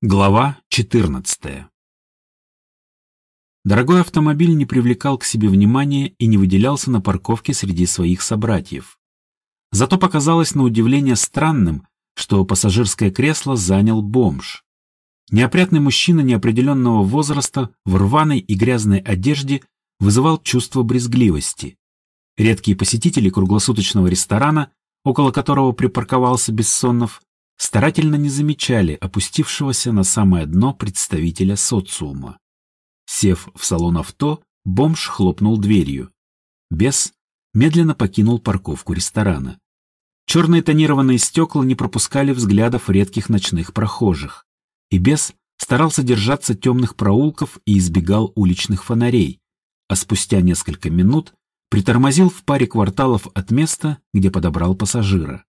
Глава 14 Дорогой автомобиль не привлекал к себе внимания и не выделялся на парковке среди своих собратьев. Зато показалось на удивление странным, что пассажирское кресло занял бомж. Неопрятный мужчина неопределенного возраста в рваной и грязной одежде вызывал чувство брезгливости. Редкие посетители круглосуточного ресторана, около которого припарковался Бессонов, старательно не замечали опустившегося на самое дно представителя социума. Сев в салон авто, бомж хлопнул дверью. Бес медленно покинул парковку ресторана. Черные тонированные стекла не пропускали взглядов редких ночных прохожих. И бес старался держаться темных проулков и избегал уличных фонарей, а спустя несколько минут притормозил в паре кварталов от места, где подобрал пассажира.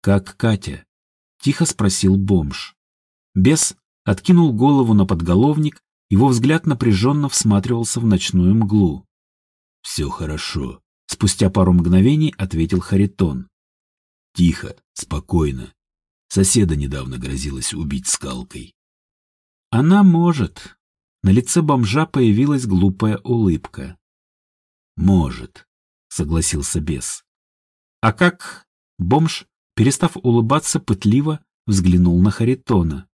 «Как Катя?» Тихо спросил бомж. Бес откинул голову на подголовник, его взгляд напряженно всматривался в ночную мглу. «Все хорошо», — спустя пару мгновений ответил Харитон. «Тихо, спокойно. Соседа недавно грозилась убить скалкой». «Она может». На лице бомжа появилась глупая улыбка. «Может», — согласился бес. «А как?» Бомж перестав улыбаться пытливо, взглянул на Харитона.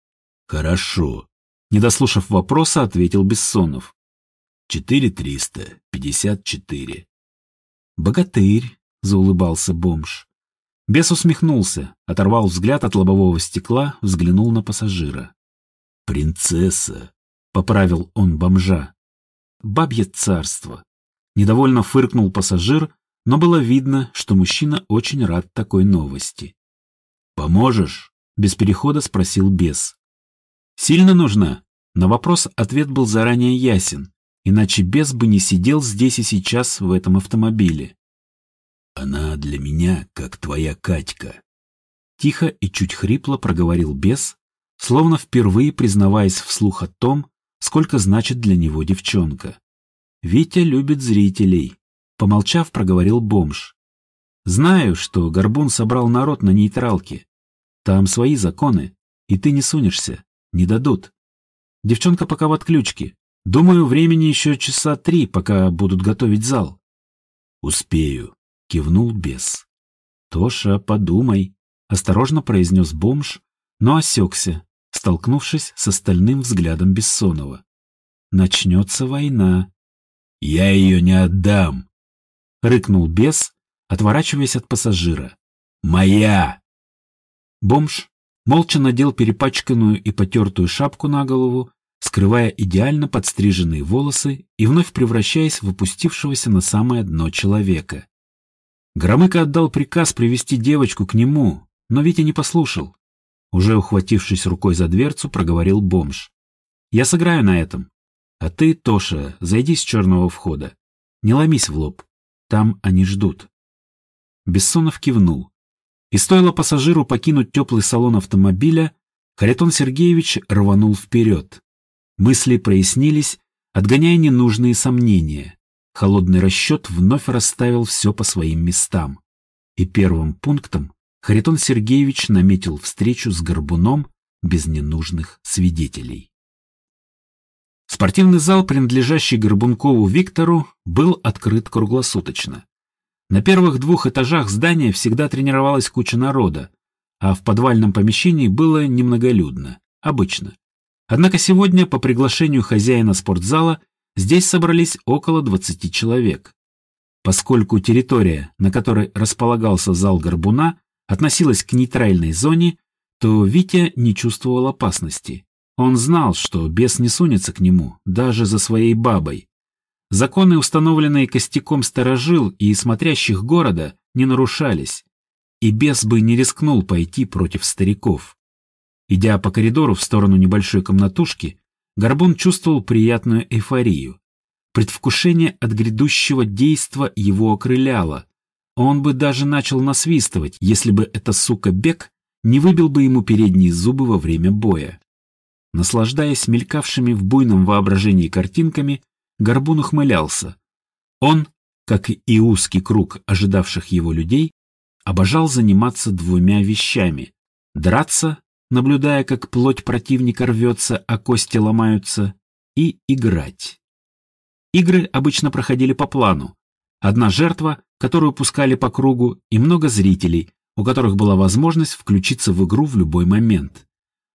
«Хорошо», — не дослушав вопроса, ответил Бессонов. «Четыре триста пятьдесят четыре». «Богатырь», — заулыбался бомж. Бес усмехнулся, оторвал взгляд от лобового стекла, взглянул на пассажира. «Принцесса», — поправил он бомжа. «Бабье царство». Недовольно фыркнул пассажир, но было видно, что мужчина очень рад такой новости. «Поможешь?» — без перехода спросил бес. «Сильно нужна?» На вопрос ответ был заранее ясен, иначе бес бы не сидел здесь и сейчас в этом автомобиле. «Она для меня, как твоя Катька», — тихо и чуть хрипло проговорил бес, словно впервые признаваясь вслух о том, сколько значит для него девчонка. Витя любит зрителей, Помолчав, проговорил бомж. Знаю, что Горбун собрал народ на нейтралке. Там свои законы, и ты не сунешься, не дадут. Девчонка пока в отключке. Думаю, времени еще часа три, пока будут готовить зал. Успею, кивнул бес. Тоша, подумай, осторожно произнес бомж, но осекся, столкнувшись с остальным взглядом Бессонова. Начнется война. Я ее не отдам, — рыкнул бес, отворачиваясь от пассажира. «Моя!» Бомж молча надел перепачканную и потертую шапку на голову, скрывая идеально подстриженные волосы и вновь превращаясь в опустившегося на самое дно человека. Громыко отдал приказ привести девочку к нему, но Витя не послушал. Уже ухватившись рукой за дверцу, проговорил бомж. «Я сыграю на этом. А ты, Тоша, зайди с черного входа. Не ломись в лоб. Там они ждут. Бессонов кивнул. И стоило пассажиру покинуть теплый салон автомобиля, Харитон Сергеевич рванул вперед. Мысли прояснились, отгоняя ненужные сомнения. Холодный расчет вновь расставил все по своим местам. И первым пунктом Харитон Сергеевич наметил встречу с Горбуном без ненужных свидетелей. Спортивный зал, принадлежащий Горбункову Виктору, был открыт круглосуточно. На первых двух этажах здания всегда тренировалась куча народа, а в подвальном помещении было немноголюдно, обычно. Однако сегодня, по приглашению хозяина спортзала, здесь собрались около 20 человек. Поскольку территория, на которой располагался зал Горбуна, относилась к нейтральной зоне, то Витя не чувствовал опасности. Он знал, что бес не сунется к нему, даже за своей бабой. Законы, установленные костяком сторожил и смотрящих города, не нарушались, и бес бы не рискнул пойти против стариков. Идя по коридору в сторону небольшой комнатушки, Горбун чувствовал приятную эйфорию. Предвкушение от грядущего действа его окрыляло. Он бы даже начал насвистывать, если бы эта сука Бек не выбил бы ему передние зубы во время боя. Наслаждаясь мелькавшими в буйном воображении картинками, Горбун ухмылялся. Он, как и узкий круг ожидавших его людей, обожал заниматься двумя вещами – драться наблюдая, как плоть противника рвется, а кости ломаются, и играть. Игры обычно проходили по плану. Одна жертва, которую пускали по кругу, и много зрителей, у которых была возможность включиться в игру в любой момент.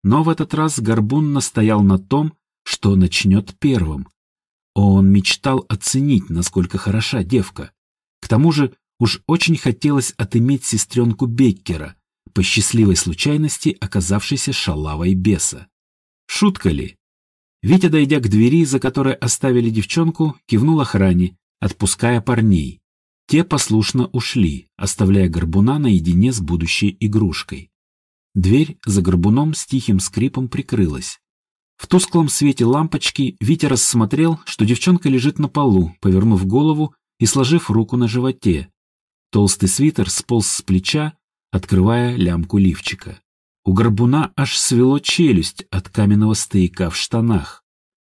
Но в этот раз Горбун настоял на том, что начнет первым. Он мечтал оценить, насколько хороша девка. К тому же уж очень хотелось отыметь сестренку Беккера, по счастливой случайности оказавшейся шалавой беса. Шутка ли? Витя, дойдя к двери, за которой оставили девчонку, кивнул охране, отпуская парней. Те послушно ушли, оставляя Горбуна наедине с будущей игрушкой. Дверь за Горбуном с тихим скрипом прикрылась. В тусклом свете лампочки Витя рассмотрел, что девчонка лежит на полу, повернув голову и сложив руку на животе. Толстый свитер сполз с плеча, открывая лямку лифчика. У Горбуна аж свело челюсть от каменного стояка в штанах.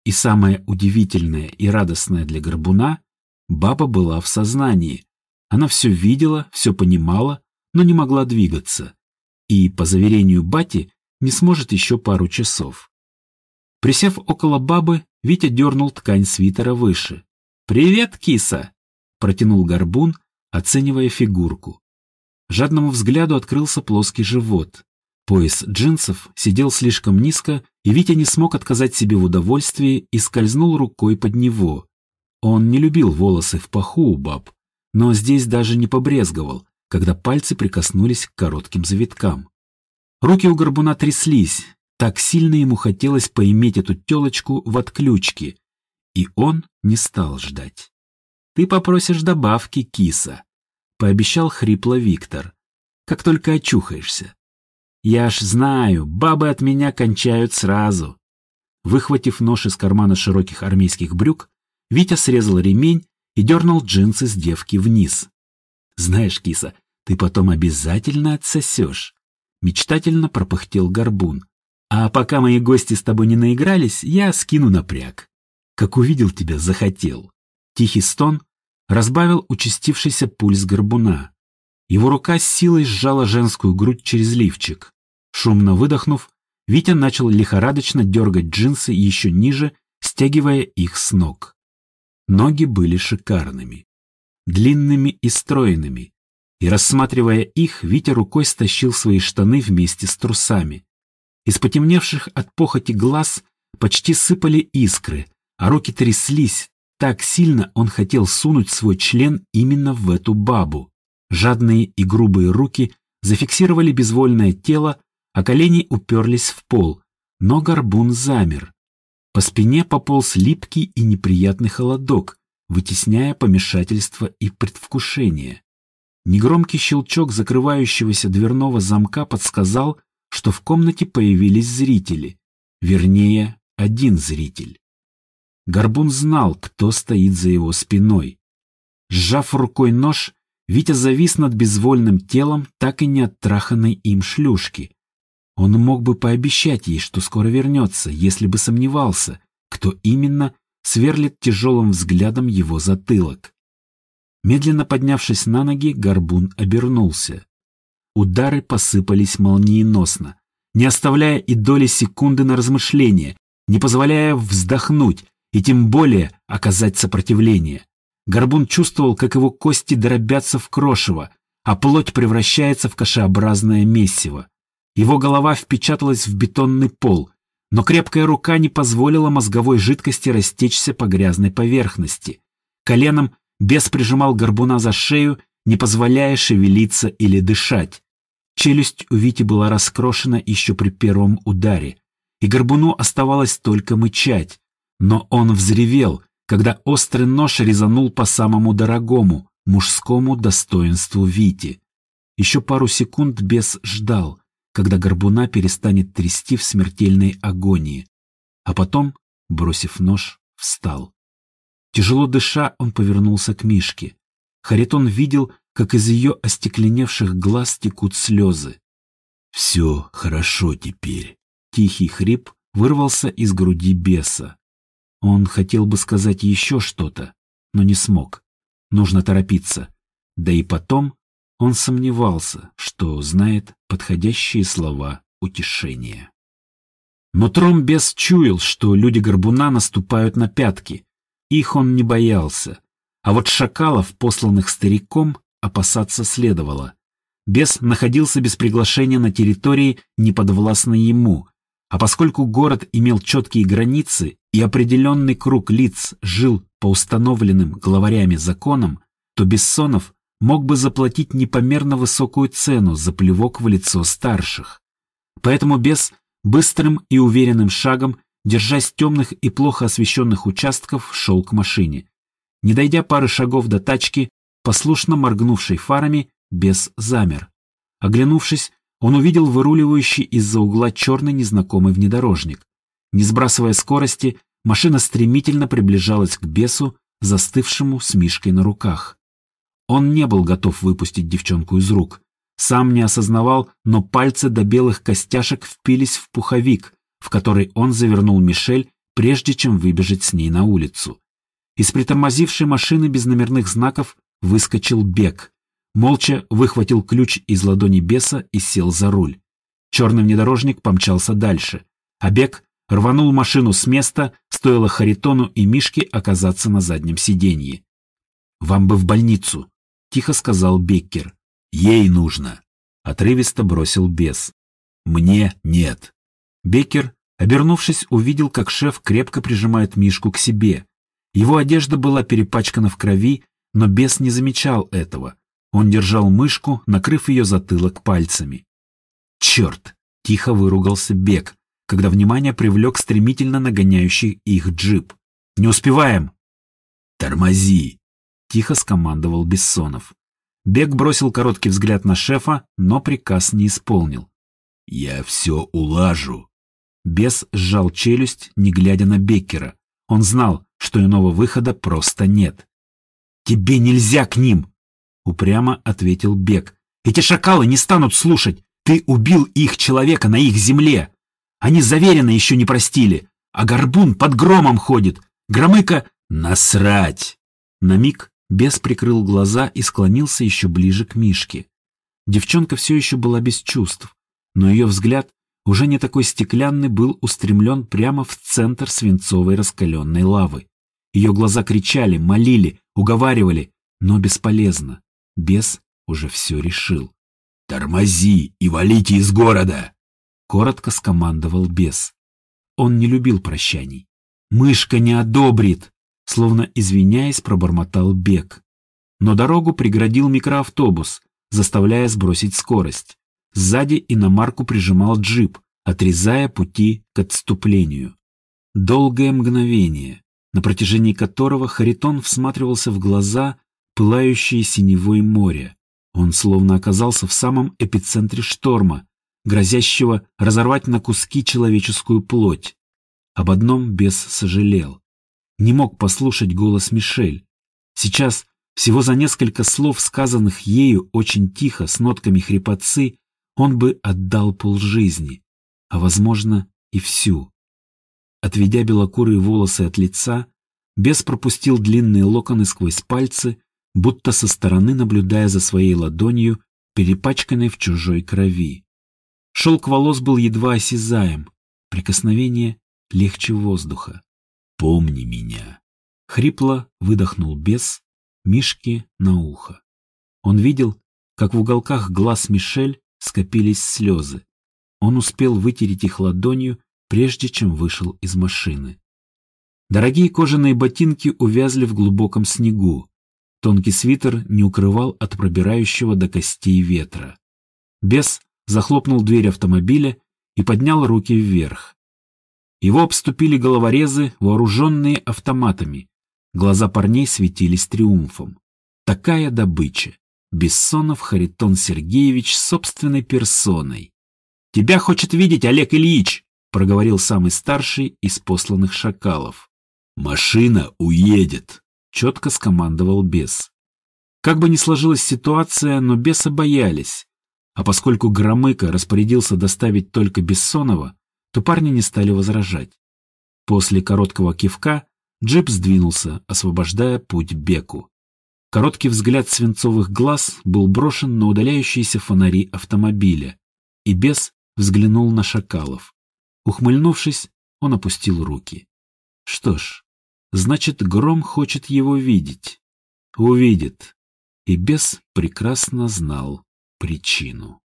И самое удивительное и радостное для Горбуна — баба была в сознании. Она все видела, все понимала, но не могла двигаться. И, по заверению бати, не сможет еще пару часов. Присев около бабы, Витя дернул ткань свитера выше. «Привет, киса!» — протянул горбун, оценивая фигурку. Жадному взгляду открылся плоский живот. Пояс джинсов сидел слишком низко, и Витя не смог отказать себе в удовольствии и скользнул рукой под него. Он не любил волосы в паху у баб, но здесь даже не побрезговал, когда пальцы прикоснулись к коротким завиткам. Руки у горбуна тряслись, так сильно ему хотелось поиметь эту телочку в отключке, и он не стал ждать. «Ты попросишь добавки, киса», — пообещал хрипло Виктор, — «как только очухаешься». Я аж знаю, бабы от меня кончают сразу. Выхватив нож из кармана широких армейских брюк, Витя срезал ремень и дернул джинсы с девки вниз. Знаешь, киса, ты потом обязательно отсосешь. Мечтательно пропыхтел горбун. А пока мои гости с тобой не наигрались, я скину напряг. Как увидел тебя, захотел. Тихий стон разбавил участившийся пульс горбуна. Его рука с силой сжала женскую грудь через лифчик. Шумно выдохнув, Витя начал лихорадочно дергать джинсы еще ниже, стягивая их с ног. Ноги были шикарными, длинными и стройными, и, рассматривая их, Витя рукой стащил свои штаны вместе с трусами. Из потемневших от похоти глаз почти сыпали искры, а руки тряслись, так сильно он хотел сунуть свой член именно в эту бабу. Жадные и грубые руки зафиксировали безвольное тело, а колени уперлись в пол, но горбун замер. По спине пополз липкий и неприятный холодок, вытесняя помешательство и предвкушение. Негромкий щелчок закрывающегося дверного замка подсказал, что в комнате появились зрители, вернее, один зритель. Горбун знал, кто стоит за его спиной. Сжав рукой нож, Витя завис над безвольным телом так и не оттраханной им шлюшки, он мог бы пообещать ей, что скоро вернется, если бы сомневался, кто именно сверлит тяжелым взглядом его затылок. Медленно поднявшись на ноги, горбун обернулся. Удары посыпались молниеносно, не оставляя и доли секунды на размышление, не позволяя вздохнуть и тем более оказать сопротивление. Горбун чувствовал, как его кости дробятся в крошево, а плоть превращается в кашеобразное месиво. Его голова впечаталась в бетонный пол, но крепкая рука не позволила мозговой жидкости растечься по грязной поверхности. Коленом бес прижимал горбуна за шею, не позволяя шевелиться или дышать. Челюсть у Вити была раскрошена еще при первом ударе, и горбуну оставалось только мычать. Но он взревел, когда острый нож резанул по самому дорогому, мужскому достоинству Вити. Еще пару секунд бес ждал — когда горбуна перестанет трясти в смертельной агонии, а потом, бросив нож, встал. Тяжело дыша, он повернулся к Мишке. Харитон видел, как из ее остекленевших глаз текут слезы. «Все хорошо теперь», — тихий хрип вырвался из груди беса. Он хотел бы сказать еще что-то, но не смог. Нужно торопиться. Да и потом он сомневался, что знает подходящие слова утешения. Но Тромбес чуял, что люди Горбуна наступают на пятки. Их он не боялся. А вот шакалов, посланных стариком, опасаться следовало. Бес находился без приглашения на территории, неподвластной ему, а поскольку город имел четкие границы и определенный круг лиц жил по установленным главарями законам, то Бессонов мог бы заплатить непомерно высокую цену за плевок в лицо старших. Поэтому Бес быстрым и уверенным шагом, держась темных и плохо освещенных участков, шел к машине. Не дойдя пары шагов до тачки, послушно моргнувшей фарами, Бес замер. Оглянувшись, он увидел выруливающий из-за угла черный незнакомый внедорожник. Не сбрасывая скорости, машина стремительно приближалась к бесу, застывшему с Мишкой на руках. Он не был готов выпустить девчонку из рук. Сам не осознавал, но пальцы до белых костяшек впились в пуховик, в который он завернул Мишель, прежде чем выбежать с ней на улицу. Из притормозившей машины без номерных знаков выскочил Бег. Молча выхватил ключ из ладони беса и сел за руль. Черный внедорожник помчался дальше, а Бег рванул машину с места, стоило Харитону и Мишке оказаться на заднем сиденье. «Вам бы в больницу», — тихо сказал Беккер. «Ей нужно», — отрывисто бросил бес. «Мне нет». Беккер, обернувшись, увидел, как шеф крепко прижимает Мишку к себе. Его одежда была перепачкана в крови, но бес не замечал этого. Он держал мышку, накрыв ее затылок пальцами. «Черт!» — тихо выругался Бек, когда внимание привлек стремительно нагоняющий их джип. «Не успеваем!» «Тормози!» — тихо скомандовал Бессонов. Бек бросил короткий взгляд на шефа, но приказ не исполнил. «Я все улажу». Бес сжал челюсть, не глядя на Беккера. Он знал, что иного выхода просто нет. «Тебе нельзя к ним!» — упрямо ответил Бек. «Эти шакалы не станут слушать! Ты убил их человека на их земле! Они заверенно еще не простили, а Горбун под громом ходит! Громыка — насрать!» На миг Бес прикрыл глаза и склонился еще ближе к Мишке. Девчонка все еще была без чувств, но ее взгляд, уже не такой стеклянный, был устремлен прямо в центр свинцовой раскаленной лавы. Ее глаза кричали, молили, уговаривали, но бесполезно. Бес уже все решил. «Тормози и валите из города!» Коротко скомандовал бес. Он не любил прощаний. «Мышка не одобрит!» Словно извиняясь, пробормотал бег. Но дорогу преградил микроавтобус, заставляя сбросить скорость. Сзади иномарку прижимал джип, отрезая пути к отступлению. Долгое мгновение, на протяжении которого Харитон всматривался в глаза, пылающие синевой море. Он словно оказался в самом эпицентре шторма, грозящего разорвать на куски человеческую плоть. Об одном бес сожалел не мог послушать голос Мишель. Сейчас, всего за несколько слов, сказанных ею очень тихо, с нотками хрипотцы, он бы отдал полжизни, а, возможно, и всю. Отведя белокурые волосы от лица, бес пропустил длинные локоны сквозь пальцы, будто со стороны наблюдая за своей ладонью, перепачканной в чужой крови. Шелк волос был едва осязаем, прикосновение легче воздуха. Помни меня. Хрипло выдохнул бес Мишки на ухо. Он видел, как в уголках глаз Мишель скопились слезы. Он успел вытереть их ладонью, прежде чем вышел из машины. Дорогие кожаные ботинки увязли в глубоком снегу. Тонкий свитер не укрывал от пробирающего до костей ветра. Бес захлопнул дверь автомобиля и поднял руки вверх. Его обступили головорезы, вооруженные автоматами. Глаза парней светились триумфом. Такая добыча. Бессонов Харитон Сергеевич собственной персоной. «Тебя хочет видеть Олег Ильич!» — проговорил самый старший из посланных шакалов. «Машина уедет!» — четко скомандовал бес. Как бы ни сложилась ситуация, но беса боялись. А поскольку Громыко распорядился доставить только Бессонова, то парни не стали возражать. После короткого кивка джип сдвинулся, освобождая путь Беку. Короткий взгляд свинцовых глаз был брошен на удаляющиеся фонари автомобиля, и бес взглянул на Шакалов. Ухмыльнувшись, он опустил руки. Что ж, значит, Гром хочет его видеть. Увидит. И бес прекрасно знал причину.